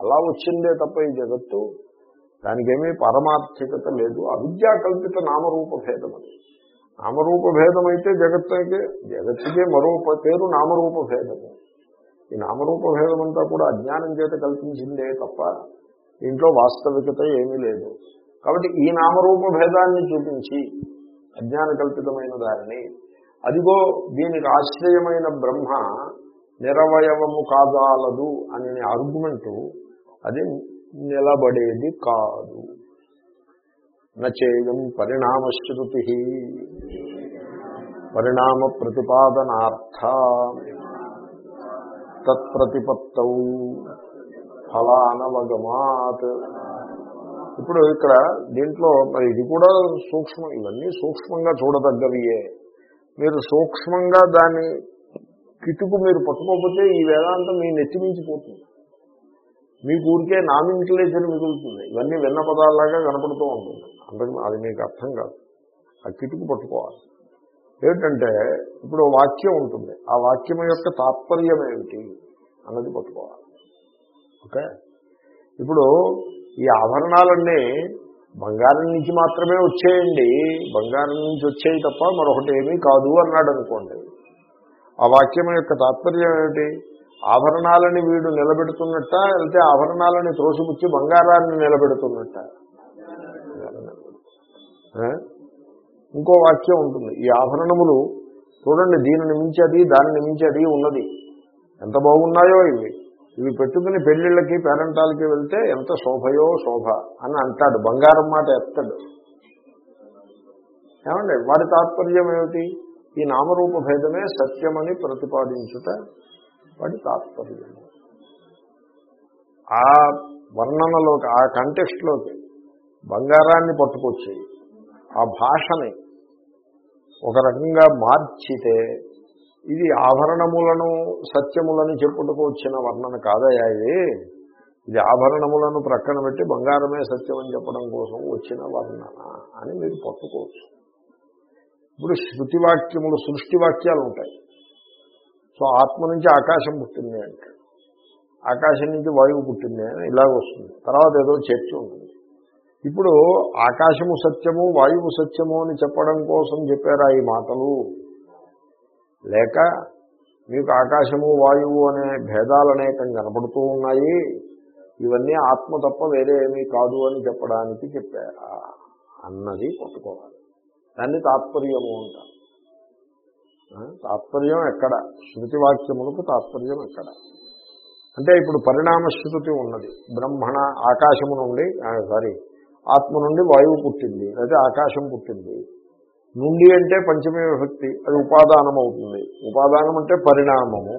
S1: అలా వచ్చిందే తప్ప ఈ జగత్తు దానికేమీ పరమార్థికత లేదు. అవిద్యాకల్పిత నామరూప భేదం అది. నామరూప భేదమైతే అయితే జగత్తుకే జగత్తుకే మరో పేరు నామరూప భేదము. ఈ నామరూప భేదం అంతా కూడా అజ్ఞానం చేత కల్పించిందే తప్ప దీంట్లో వాస్తవికత ఏమీ లేదు. కాబట్టి ఈ నామరూప భేదాన్ని చూపించి అజ్ఞాన కల్పితమైన దానిని అదిగో దీనికి ఆశ్రయమైన బ్రహ్మ నిరవయవము కాదాలదు అనే ఆర్గ్యుమెంటు అది నిలబడేది కాదు. నచేయం పరిణామశ్రుతి. పరిణామ ప్రతిపాదనార్థ. తత్ప్రతిపత్త ఫలానవగమాత్. ఇప్పుడు ఇక్కడ దీంట్లో మరి ఇది కూడా సూక్ష్మం ఇవన్నీ సూక్ష్మంగా చూడదగ్గవియే. మీరు సూక్ష్మంగా దాన్ని కిటుకు మీరు పట్టుకోకపోతే ఈ వేదాంతం మీ నెత్తిమించిపోతుంది మీకు ఊరికే నామింక్లేచర్ మిగులుతుంది. ఇవన్నీ విన్న పదాల్లాగా కనపడుతూ ఉంటుంది. అందుకు అది మీకు అర్థం కాదు. ఆ కిటుకు పట్టుకోవాలి. ఏమిటంటే ఇప్పుడు వాక్యం ఉంటుంది. ఆ వాక్యం యొక్క తాత్పర్యం ఏమిటి అన్నది పట్టుకోవాలి. ఓకే? ఇప్పుడు ఈ ఆభరణాలన్నీ బంగారం నుంచి మాత్రమే వచ్చేయండి. బంగారం నుంచి వచ్చేవి తప్ప మరొకటి ఏమీ కాదు అన్నాడు అనుకోండి ఆ వాక్యం యొక్క తాత్పర్యం ఏమిటి? ఆభరణాలని వీడు నిలబెడుతున్నట్ట లేకపోతే ఆభరణాలని త్రోసిపుచ్చి బంగారాన్ని నిలబెడుతున్నట్ట? ఇంకో వాక్యం ఉంటుంది. ఈ ఆభరణములు చూడండి దీనిని మించి అది దానిని మించి అది ఉన్నది. ఎంత బాగున్నాయో ఇవి. ఇవి పెట్టుకుని పెళ్ళిళ్ళకి పేరెంటాలకి వెళ్తే ఎంత శోభయో శోభ అని అంటాడు. బంగారం మాట ఎత్తాడు. ఏమండి వాడి తాత్పర్యం ఏమిటి? ఈ నామరూప భేదమే సత్యమని ప్రతిపాదించుట వాటి తాత్పర్యం. ఆ వర్ణనలోకి ఆ కంటెక్స్ట్లోకి బంగారాన్ని పట్టుకొచ్చి ఆ భాషని ఒక రకంగా మార్చితే ఇది ఆభరణములను సత్యములని చెప్పుటకు వచ్చిన వర్ణన కాదయా ఇది? ఇది ఆభరణములను ప్రక్కన పెట్టి బంగారమే సత్యం అని చెప్పడం కోసం వచ్చిన వర్ణన అని మీరు పట్టుకోవచ్చు. ఇప్పుడు శృతి వాక్యములు సృష్టి వాక్యాలు ఉంటాయి. సో ఆత్మ నుంచి ఆకాశం పుట్టింది అంటే. ఆకాశం నుంచి వాయువు పుట్టింది అని ఇలాగ వస్తుంది. తర్వాత ఏదో చర్చ ఉంటుంది. ఇప్పుడు ఆకాశము సత్యము వాయువు సత్యము అని చెప్పడం కోసం చెప్పారా ఈ మాటలు? లేక మీకు ఆకాశము వాయువు అనే భేదాలు అనేకం కనపడుతూ ఉన్నాయి. ఇవన్నీ ఆత్మ తప్ప వేరే ఏమీ కాదు అని చెప్పడానికి చెప్పారా? అన్నది పట్టుకోవాలి దాన్ని తాత్పర్యము అంటారు. తాత్పర్యం ఎక్కడ? శృతి వాక్యములకు తాత్పర్యం ఎక్కడ? అంటే ఇప్పుడు పరిణామ శృతి ఉన్నది. బ్రహ్మణ ఆకాశము నుండి సారీ ఆత్మ నుండి వాయువు పుట్టింది. అయితే ఆకాశం పుట్టింది. నుండి అంటే పంచమే విభక్తి అది ఉపాదానం అవుతుంది ఉపాదానం అంటే పరిణామము.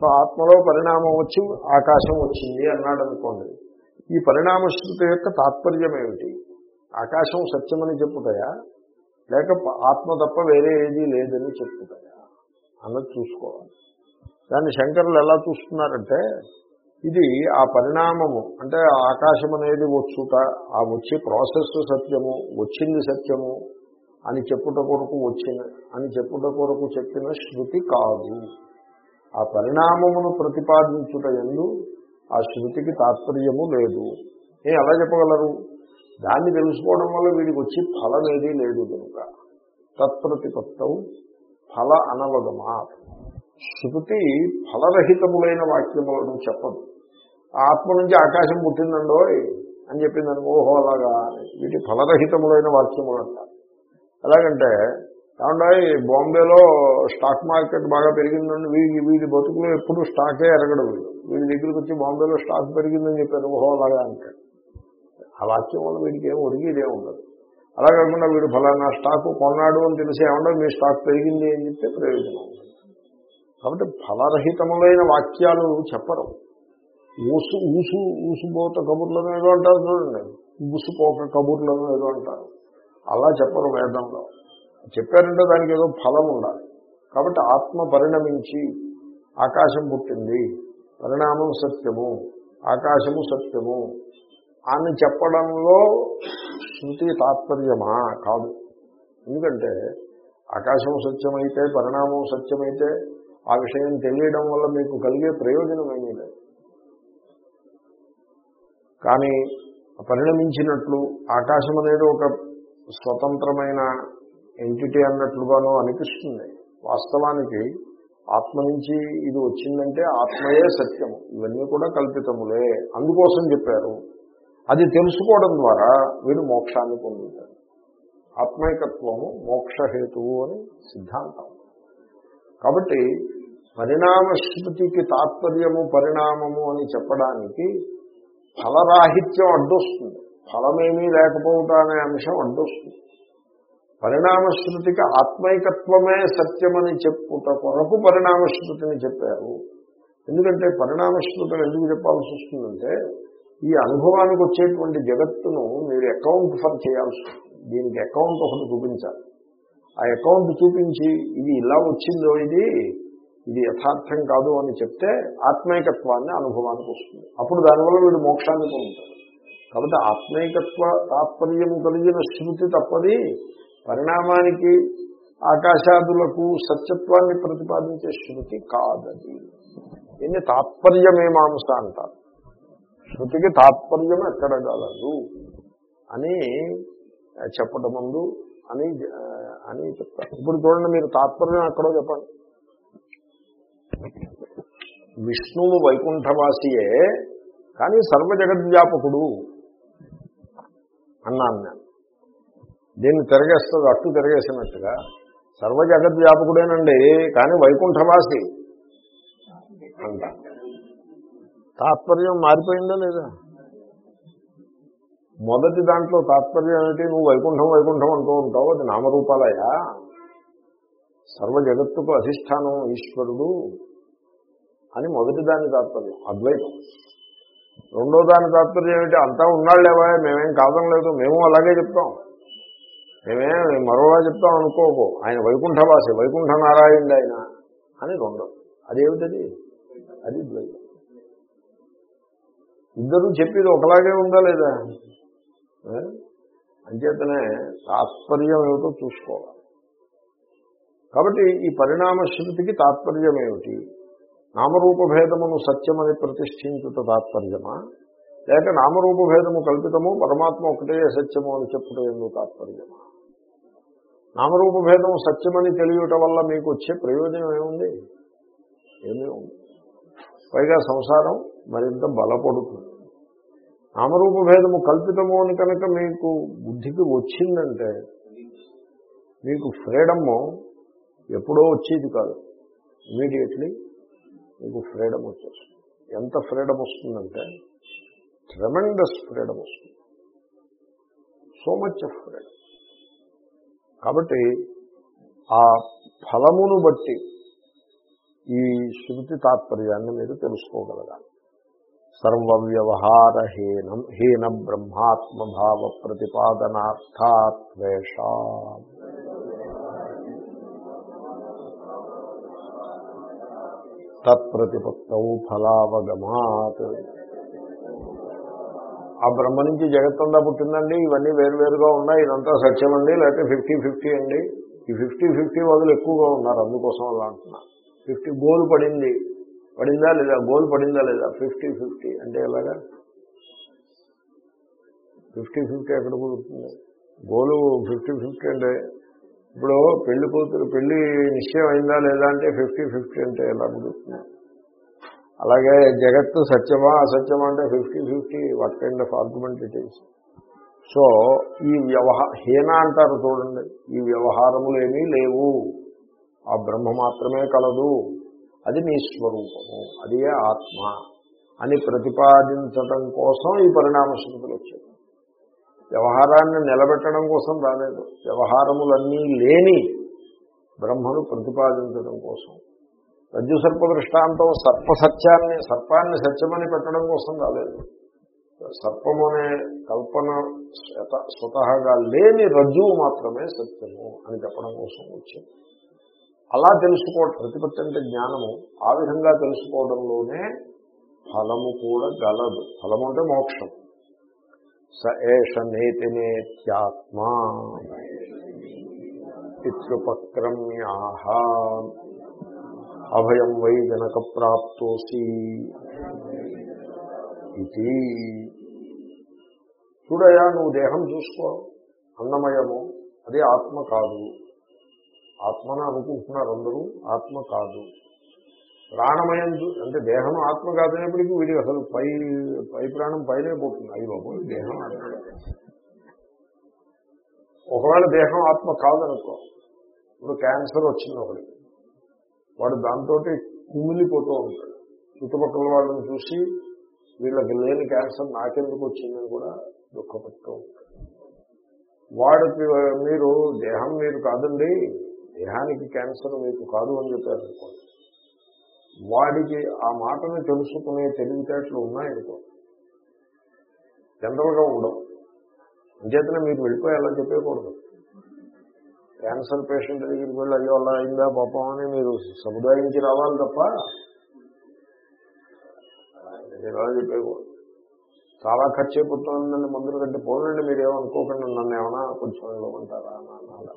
S1: సో ఆత్మలో పరిణామం వచ్చి ఆకాశం వచ్చింది అన్నాడు అనుకోండి ఈ పరిణామ శృతి యొక్క తాత్పర్యం ఏమిటి ఆకాశం సత్యమని చెప్పుతాయా? లేక ఆత్మ తప్ప వేరే ఏదీ లేదని చెప్పుతాయా అన్నది చూసుకోవాలి. దాన్ని శంకరులు ఎలా చూస్తున్నారంటే ఇది ఆ పరిణామము అంటే ఆకాశం అనేది వచ్చుట ఆ వచ్చే ప్రాసెస్ సత్యము వచ్చింది సత్యము అని చెప్పుట కొరకు వచ్చిన అని చెప్పుట కొరకు చెప్పిన శృతి కాదు. ఆ పరిణామమును ప్రతిపాదించుట ఎందు ఆ శృతికి తాత్పర్యము లేదు. నేను ఎలా చెప్పగలరు? దాన్ని తెలుసుకోవడం వల్ల వీడికి వచ్చి ఫలం ఏదీ లేదు కనుక. తత్ప్రతిపత్తం ఫల అనవగమా. శృతి ఫలరహితములైన వాక్యములను చెప్పదు. ఆత్మ నుంచి ఆకాశం పుట్టిందండోయ్ అని చెప్పింది ఓహో అలాగా వీటి ఫలరహితములైన వాక్యములు అంటారు ఎలాగంటే ఏమంటే బాంబేలో స్టాక్ మార్కెట్ బాగా పెరిగిందండి వీడి వీడి బతుకులో ఎప్పుడు స్టాకే ఎరగడు వీడి దగ్గరికి వచ్చి బాంబేలో స్టాక్ పెరిగిందని చెప్పారు. ఓహో అలాగా అంటాడు ఆ వాక్యం వల్ల వీడికి ఏం ఒరిగేదే ఉండదు. అలా కాకుండా వీడు ఫలానా స్టాకు కొన్నాడు అని తెలిసి ఏమన్నా మీ స్టాక్ పెరిగింది అని చెప్తే ప్రయోజనం ఉంటుంది కాబట్టి ఫలరహితములైన వాక్యాలు చెప్పరు. ఊసు ఊసు ఊసుపోత కబుర్లను ఏదో అంటారు చూడండి. ఊసుపోక కబుర్లను ఏదో అంటారు. అలా చెప్పరు వేదంలో. చెప్పారంటే దానికి ఏదో ఫలం ఉండాలి. కాబట్టి ఆత్మ పరిణమించి ఆకాశం పుట్టింది. పరిణామం సత్యము. ఆకాశము సత్యము. అని చెప్పడంలో శృతి తాత్పర్యమా? కాదు. ఎందుకంటే ఆకాశం సత్యమైతే పరిణామం సత్యమైతే ఆ విషయం తెలియడం వల్ల మీకు కలిగే ప్రయోజనం ఏమీ లేదు. కానీ పరిణమించినట్లు ఆకాశం అనేది ఒక స్వతంత్రమైన ఎంటిటీ అన్నట్లుగానో అనిపిస్తుంది. వాస్తవానికి ఆత్మ నుంచి ఇది వచ్చిందంటే ఆత్మయే సత్యము. ఇవన్నీ కూడా కల్పితములే. అందుకోసం చెప్పారు. అది తెలుసుకోవడం ద్వారా వీడు మోక్షాన్ని పొందుతాడు ఆత్మైకత్వము మోక్షహేతువు అని సిద్ధాంతం. కాబట్టి పరిణామశ్రుతికి తాత్పర్యము పరిణామము అని చెప్పడానికి ఫలరాహిత్యం అడ్డొస్తుంది. ఫలమేమీ లేకపోవటం అనే అంశం అడ్డొస్తుంది. పరిణామశ్రుతికి ఆత్మైకత్వమే సత్యమని చెప్పుట కొరకు పరిణామశ్రుతిని చెప్పారు. ఎందుకంటే పరిణామశ్రుతిని ఎందుకు చెప్పాల్సి వస్తుందంటే ఈ అనుభవానికి వచ్చేటువంటి జగత్తును మీరు అకౌంట్ ఫర్ చేయాల్సి దీనికి అకౌంట్ ఒకటి చూపించాలి. ఆ అకౌంట్ చూపించి ఇది ఇలా వచ్చిందో ఇది ఇది యథార్థం కాదు అని చెప్తే ఆత్మైకత్వాన్ని అనుభవానికి వస్తుంది. అప్పుడు దానివల్ల వీడు మోక్షాన్ని పొందుతాడు కాబట్టి ఆత్మైకత్వ తాత్పర్యము కలిగిన శృతి తప్పది. పరిణామానికి ఆకాశాదులకు సత్యత్వాన్ని ప్రతిపాదించే శృతి కాదది. దీన్ని తాత్పర్యమేమాంస అంటారు. శృతికి తాత్పర్యం ఎక్కడ గలదు అని చెప్పడం ముందు అని అని చెప్తారు. ఇప్పుడు చూడండి మీరు తాత్పర్యం ఎక్కడో చెప్పండి. విష్ణువు వైకుంఠవాసియే కానీ సర్వ జగద్వ్యాపకుడు అన్నాను నేను. దీన్ని తిరగేస్తుంది అట్టు తిరగేసినట్టుగా. సర్వ జగద్వ్యాపకుడేనండి కానీ వైకుంఠవాసి అంట తాత్పర్యం మారిపోయిందా లేదా? మొదటి దాంట్లో తాత్పర్యం ఏమిటి? నువ్వు వైకుంఠం వైకుంఠం అంటూ ఉంటావు అది నామరూపాలయా? సర్వ జగత్తుకు అధిష్టానం ఈశ్వరుడు అని మొదటి దాని తాత్పర్యం అద్వైతం. రెండో దాని తాత్పర్యం ఏమిటి? అంతా ఉన్నాళ్ళేవా మేమేం కాదం లేదు మేము అలాగే చెప్తాం. మేమే మరోలా చెప్తాం అనుకోకు. ఆయన వైకుంఠవాసి వైకుంఠ నారాయణుడు ఆయన అని రెండో. అదేమిటది? అది ద్వైతం. ఇద్దరూ చెప్పేది ఒకలాగే ఉందా లేదా? అంచేతనే తాత్పర్యం ఏమిటో చూసుకోవాలి. కాబట్టి ఈ పరిణామ శృతికి తాత్పర్యం ఏమిటి? నామరూప భేదమును సత్యమని ప్రతిష్ఠించుట తాత్పర్యమా? లేక నామరూప భేదము కల్పితము పరమాత్మ ఒకటే సత్యము అని చెప్పుట ఎందుకు తాత్పర్యమా? నామరూప భేదము సత్యమని తెలియట వల్ల మీకు వచ్చే ప్రయోజనం ఏముంది? ఏమీ ఉంది పైగా సంసారం మరింత బలపడుతుంది. నామరూప భేదము కల్పితము అని కనుక మీకు బుద్ధికి వచ్చిందంటే మీకు ఫ్రీడము ఎప్పుడో వచ్చేది కాదు. ఇమీడియట్లీ మీకు ఫ్రీడమ్ వచ్చేస్తుంది. ఎంత ఫ్రీడమ్ వస్తుందంటే ట్రెమెండస్ ఫ్రీడమ్ వస్తుంది. So much of freedom. కాబట్టి ఆ ఫలమును బట్టి ఈ శృతి తాత్పర్యాన్ని మీరు తెలుసుకోగలగాలి. సర్వవ్యవహారహీనం హీన బ్రహ్మాత్మభావ ప్రతిపాదనార్థాత్వేష తత్ప్రతిపత్తౌ ఫలావగమాత్. ఆ బ్రహ్మ నుంచి జగత్తుందా పుట్టిందండి. ఇవన్నీ వేరువేరుగా ఉన్నాయి. ఇదంతా సత్యం అండి. లేకపోతే ఫిఫ్టీ ఫిఫ్టీ అండి. ఈ ఫిఫ్టీ ఫిఫ్టీ వదులు ఎక్కువగా ఉన్నారు. అందుకోసం అలా అంటున్నా. ఫిఫ్టీ గోల్ పడింది. పడిందా లేదా? గోల్ పడిందా లేదా? Fifty fifty. అంటే ఎలాగా? ఫిఫ్టీ ఫిఫ్టీ ఎక్కడ కుదురుతుంది? గోలు ఫిఫ్టీ ఫిఫ్టీ అంటే ఇప్పుడు పెళ్ళి కూతురు పెళ్ళి నిశ్చయం అయిందా లేదా అంటే ఫిఫ్టీ ఫిఫ్టీ అంటే ఎలా కుదురుతుంది? అలాగే జగత్తు సత్యమా అసత్యమా అంటే fifty fifty what kind of argument it is so ఈ వ్యవహార హీన అంటారు చూడండి ఈ వ్యవహారములు ఏమీ లేవు. ఆ బ్రహ్మ మాత్రమే కలదు. అది నీ స్వరూపము అదే ఆత్మ అని ప్రతిపాదించటం కోసం ఈ పరిణామ శృతులు వచ్చాయి. వ్యవహారాన్ని నిలబెట్టడం కోసం రాలేదు. వ్యవహారములన్నీ లేని బ్రహ్మను ప్రతిపాదించడం కోసం. రజ్జు సర్ప దృష్టాంతం సర్ప సత్యాన్ని సర్పాన్ని సత్యమని పెట్టడం కోసం రాలేదు. సర్పము అనే కల్పన స్వతహాగా లేని రజ్జువు మాత్రమే సత్యము అని చెప్పడం కోసం వచ్చింది అలా తెలుసుకోవడం ప్రతిపత్తి అంటే జ్ఞానము ఆ విధంగా తెలుసుకోవడంలోనే ఫలము కూడా గలదు. ఫలము అంటే మోక్షం. స ఏష నేతి నేత్యాత్మా ఇత్యుపక్రమ్యాహ అభయం వై జనక ప్రాప్తోసి ఇది. చూడయా నువ్వు దేహం చూసుకో అన్నమయము అది ఆత్మ కాదు. ఆత్మను అనుకుంటున్నారు అందరూ? ఆత్మ కాదు. ప్రాణమయం అంటే దేహం ఆత్మ కాదనేప్పటికీ వీడికి అసలు పై పై ప్రాణం పైనే పోతుంది. అయ్యి బాబు దేహం ఆత్మ. ఒకవేళ దేహం ఆత్మ కాదనుకో ఇప్పుడు క్యాన్సర్ వచ్చింది ఒకడికి వాడు దాంతో కుమిలిపోతూ ఉంటాడు. చుట్టుపక్కల వాళ్ళని చూసి వీళ్ళకి లేని క్యాన్సర్ నాకెందుకు వచ్చిందని కూడా దుఃఖపడుతూ ఉంటాడు. వాడికి మీరు దేహం మీరు కాదండి. దేహానికి క్యాన్సర్ మీకు కాదు అని చెప్పారు అనుకోండి. వాడికి ఆ మాటను తెలుసుకునే తెలివితేటలు ఉన్నాయనుకో జనరల్గా ఉండవు. అంచేతనే మీరు వెళ్ళిపోయి అలా చెప్పేయకూడదు. క్యాన్సర్ పేషెంట్ దగ్గరికి వెళ్ళి అయ్యో అలా అయిందా పాపం? అని మీరు సముదాయించి రావాలి తప్ప మీరు అలా చెప్పేయకూడదు. చాలా ఖర్చు అయిపోతుందండి మందులు కంటే పోలండి మీరు ఏమనుకోకుండా నన్ను ఏమైనా కొంచెం ఇవ్వమంటారా?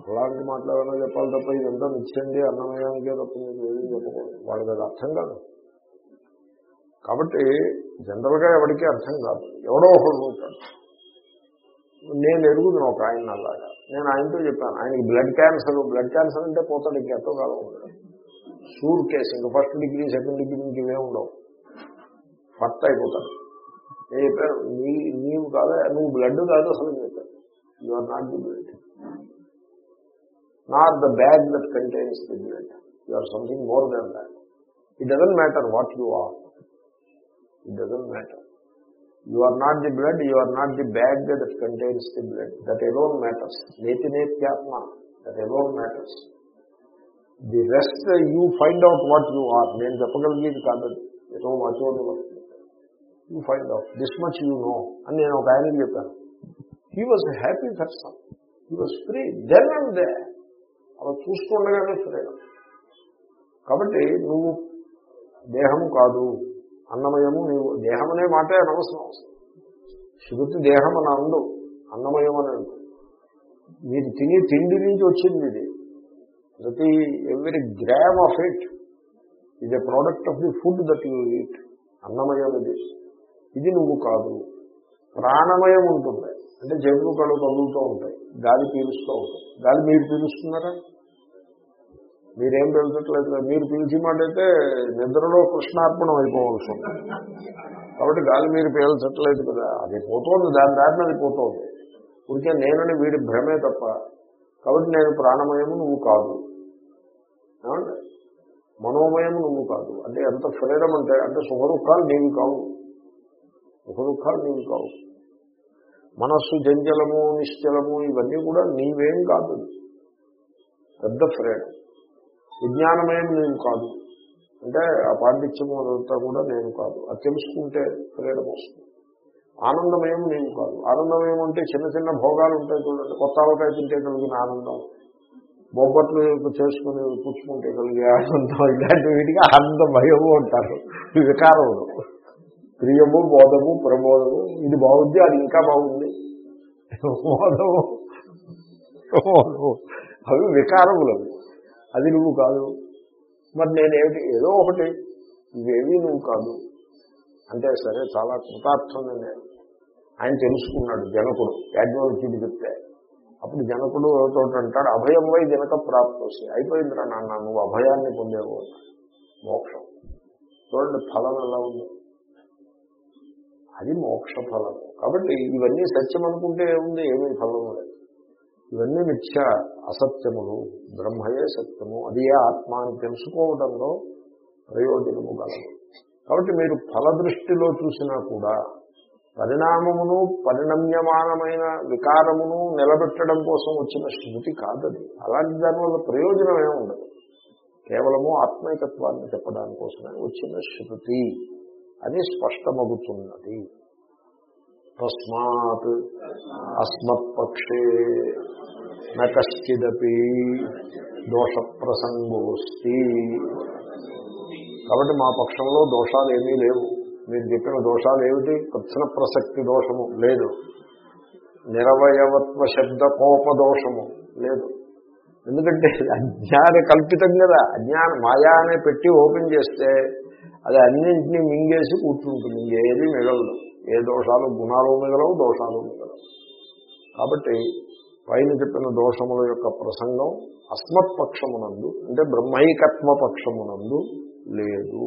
S1: అలాంటి మాటలు ఏమైనా చెప్పాలి తప్ప ఇదంతా నిచ్చండి అన్నమయానికే తప్ప మీకు ఏది చెప్పకూడదు. వాళ్ళకి అది అర్థం కాదు. కాబట్టి జనరల్గా ఎవరికీ అర్థం కాదు. ఎవడో ఒకడు ఉంటాడు. నేను ఎరుగుతున్నాను ఒక ఆయన అలాగా. నేను ఆయనతో చెప్పాను ఆయనకి బ్లడ్ క్యాన్సర్ బ్లడ్ క్యాన్సర్ అంటే పోతాడు ఇంకెంతో కాలం ఉండదు షూర్ కేసు ఇంకా ఫస్ట్ డిగ్రీ సెకండ్ డిగ్రీ ఇంక ఇవే ఉండవు. ఫస్ట్ అయిపోతాడు. నేను చెప్పాను నీ నీవు కాదా నువ్వు బ్లడ్ కాదు అసలు అని చెప్పాను you are not the blood not the bag that contains the blood you are something more than that it doesn't matter what you are it doesn't matter you are not the blood you are not the bag that contains the blood that alone matters నేతి నేత్యాత్మ that alone matters the rest you find out what you are నేను చెప్పగలిగేది కాదు అది ఏదో వాచోని వస్తుంది you find out this much you know అని నేను ఒక ఆయనకి చెప్పాను. He was happy person he was free then and they అలా చూస్తుండగానే ఫ్రీడమ్ కాబట్టి నువ్వు దేహము కాదు. అన్నమయము నీవు. దేహం అనే మాటే అనవసరం. శృతి దేహం అని అందు అన్నమయం అని అందు మీరు తినే తిండి నుంచి వచ్చింది ఇది. ప్రతి ఎవ్రీ గ్రామ్ ఆఫ్ ఇట్ ఇది a product of the food that you eat. అన్నమయం ఇది. ఇది నువ్వు కాదు. ప్రాణమయం ఉంటుంది. అంటే జబ్బు కళ్ళు తగులుతూ ఉంటాయి. గాలి పీలుస్తూ ఉంటాయి గాలి మీరు పీలుస్తున్నారా? మీరేం పీల్చట్లేదు మీరు పీల్చి మాట అయితే నిద్రలో కృష్ణార్పణం అయిపోవాల్సి ఉంటుంది. కాబట్టి గాలి మీరు పీల్చట్లేదు కదా. అది పోతుంది. దాని దారిని అది పోతుంది. ఉడికే నేనని వీడి భ్రమే తప్ప. కాబట్టి నేను ప్రాణమయము నువ్వు కాదు. మనోమయము మనోమయం నువ్వు కాదు. అంటే ఎంత ఫ్రీడమ్ అంటే అంటే సుఖ దుఃఖాలు నీవి కావు. సుఖ దుఃఖాలు నీవి కావు. మనస్సు జంజలము నిశ్చలము ఇవన్నీ కూడా నీవేం కాదు. పెద్ద ఫ్రేడ్. విజ్ఞానమేం నేను కాదు. అంటే ఆ పాండిత్యము అదంతా కూడా నేను కాదు. అది తెలుసుకుంటే ఫ్రీడమ్ వస్తుంది. ఆనందమయం నేను కాదు. ఆనందమయం అంటే చిన్న చిన్న భోగాలు ఉంటాయి చూడండి. కొత్త ఆవకాయ తింటే కలిగిన ఆనందం. బొబ్బట్లు చేసుకుని పుచ్చుకుంటే కలిగే ఆనందం. ఇలాంటి వీటికి ఆనందమయము అంటారు. వికారములు. ప్రియము బోధము ప్రమోదము ఇది బాగుంది అది ఇంకా బాగుంది. మోదము ప్రమోదము అవి వికారములు అవి. అది నువ్వు కాదు. మరి నేనేమిటి? ఏదో ఒకటి. ఇవేవి నువ్వు కాదు. అంటే సరే చాలా కృతార్థం నేను. ఆయన తెలుసుకున్నాడు జనకుడు. యాజ్ఞవల్క్యుడు చెప్తే. అప్పుడు జనకుడు తోటి అంటాడు అభయం వై జనక ప్రాప్తోసి. అయిపోయిందిరా నాన్న నువ్వు అభయాన్ని పొందేవు మోక్షం. చూడండి ఫలం ఎలా ఉంది. అది మోక్ష ఫలం. కాబట్టి ఇవన్నీ సత్యం అనుకుంటే ఏముంది? ఏమీ ఫలం లేదు. ఇవన్నీ మిథ్య అసత్యములు. బ్రహ్మయే సత్యము. అది ఏ ఆత్మ అని తెలుసుకోవడంలో ప్రయోజనము గలదు కాబట్టి మీరు ఫల దృష్టిలో చూసినా కూడా పరిణామమును పరిణమ్యమానమైన వికారమును నిలబెట్టడం కోసం వచ్చిన స్మృతి కాదది. అలాంటి దానివల్ల ప్రయోజనం ఏమి ఉండదు. కేవలము ఆత్మైకత్వాన్ని చెప్పడానికి కోసమే వచ్చిన శృతి. అని స్పష్టమగుతున్నది. తస్మాత్ అస్మత్పక్షే నశ్చిదపి దోష ప్రసంగోస్తి కాబట్టి మా పక్షంలో దోషాలు ఏమీ లేవు. మీరు చెప్పిన దోషాలు ఏమిటి ప్రశ్న ప్రసక్తి దోషము లేదు. నిరవయవత్వ శబ్ద కోప దోషము లేదు. ఎందుకంటే అజ్ఞాన కల్పితం కదా. అజ్ఞానం మాయా అనే పెట్టి ఓపెన్ చేస్తే అది అన్నింటినీ మింగేసి కూర్చుంటుంది. ఇంకేది మిగలదు. ఏ దోషాలు గుణాలు మిగలవు దోషాలు మిగలవు. కాబట్టి పైన చెప్పిన దోషముల యొక్క ప్రసంగం అస్మత్పక్షమునందు అంటే బ్రహ్మైకత్వ పక్షమునందు లేదు.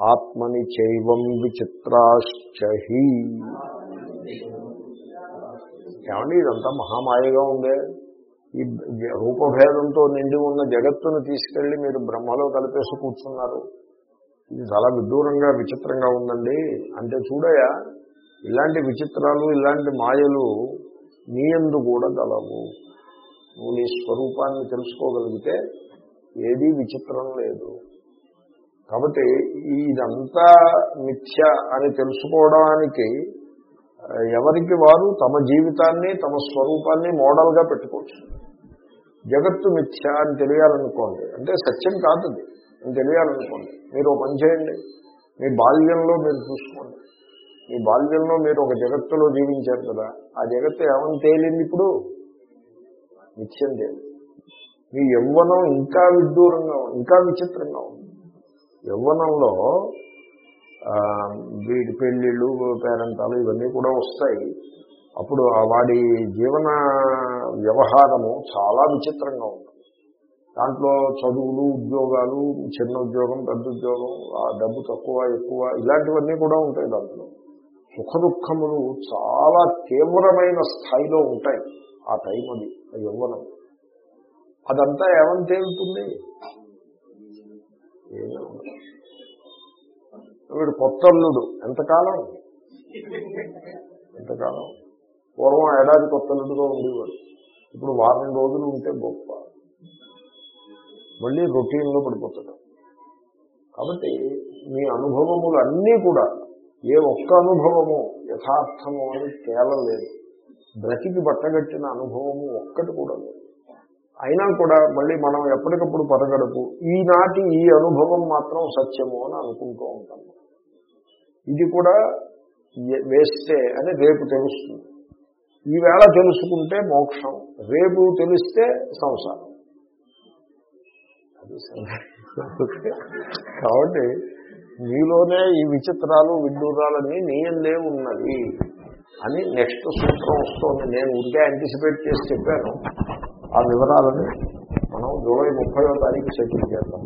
S1: ఆత్మని చైవం విచిత్రాశ్చహి. ఏమండి ఇదంతా మహామాయగా ఉందే. ఈ రూపభేదంతో నిండి ఉన్న జగత్తును తీసుకెళ్ళి మీరు బ్రహ్మలో కలిపేసి కూర్చున్నారు. ఇది చాలా విదూరంగా విచిత్రంగా ఉందండి. అంటే చూడయా ఇలాంటి విచిత్రాలు ఇలాంటి మాయలు నీయందు కూడా గలవు నువ్వు నీ స్వరూపాన్ని తెలుసుకోగలిగితే ఏదీ విచిత్రం లేదు. కాబట్టి ఇదంతా మిథ్య అని తెలుసుకోవడానికి ఎవరికి వారు తమ జీవితాన్ని తమ స్వరూపాన్ని మోడల్గా పెట్టుకోవచ్చు. జగత్తు మిథ్య అని తెలియాలనుకోండి. అంటే సత్యం కాదు నేను తెలియాలనుకోండి మీరు ఒక పని చేయండి. మీ బాల్యంలో మీరు చూసుకోండి. మీ బాల్యంలో మీరు ఒక జగత్తులో జీవించారు కదా ఆ జగత్తు ఏమని తేలింది ఇప్పుడు? నిత్యం తేలి మీ యవ్వనం ఇంకా విడ్డూరంగా ఇంకా విచిత్రంగా ఉంది. యవ్వనంలో వీడి పెళ్ళిళ్ళు పేరంటాలు ఇవన్నీ కూడా వస్తాయి. అప్పుడు వాడి జీవన వ్యవహారము చాలా విచిత్రంగా ఉంటుంది. దాంట్లో చదువులు ఉద్యోగాలు చిన్న ఉద్యోగం పెద్ద ఉద్యోగం ఆ డబ్బు తక్కువ ఎక్కువ ఇలాంటివన్నీ కూడా ఉంటాయి దాంట్లో. సుఖ దుఃఖములు చాలా తీవ్రమైన స్థాయిలో ఉంటాయి. ఆ టైం అది ఆ యవ్వనం. అదంతా ఏమని తేలుతుంది వీడు కొత్త అల్లుడు. ఎంతకాలం? ఎంతకాలం? పూర్వం ఏడాది కొత్త అల్లుడుగా ఉండేవాడు. ఇప్పుడు వారం రోజులు ఉంటే గొప్ప. మళ్ళీ రొటీన్లో పడిపోతాడు. కాబట్టి మీ అనుభవములు అన్నీ కూడా ఏ ఒక్క అనుభవము యథార్థము అని తేలలేదు. బ్రతికి బట్టగట్టిన అనుభవము ఒక్కటి కూడా లేదు. అయినా కూడా మళ్ళీ మనం ఎప్పటికప్పుడు పరగడుపు ఈనాటి ఈ అనుభవం మాత్రం సత్యము అని అనుకుంటూ ఉంటాము ఇది కూడా వేస్తే అని రేపు తెలుస్తుంది. ఈవేళ తెలుసుకుంటే మోక్షం రేపు తెలిస్తే సంసారం. కాబట్టి మీలోనే ఈ విచిత్రాలు విడ్డూరాలన్నీ నీయందే ఉన్నవి అని నెక్స్ట్ సూత్రం వస్తుంది. నేను ఉంటే యాంటిసిపేట్ చేసి చెప్పాను. ఆ వివరాలని మనం జూలై ముప్పయో తారీఖు సెటిల్ చేద్దాం.